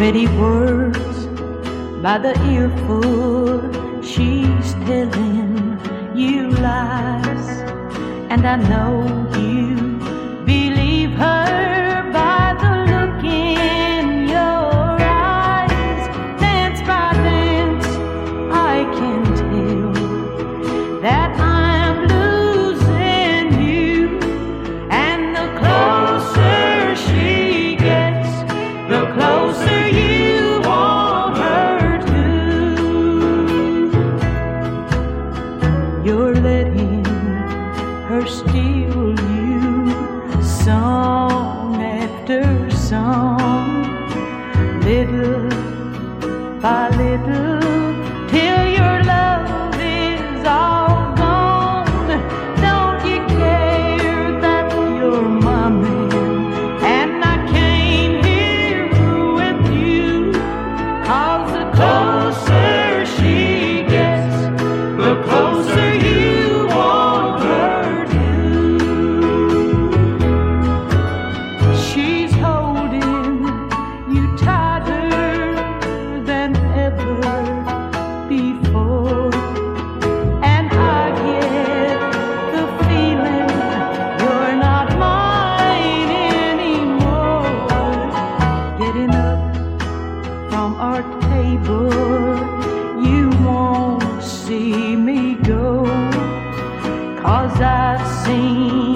pretty words by the earful. She's telling you lies, and I know you. you're letting her steal you song after song, little by little. I've seen.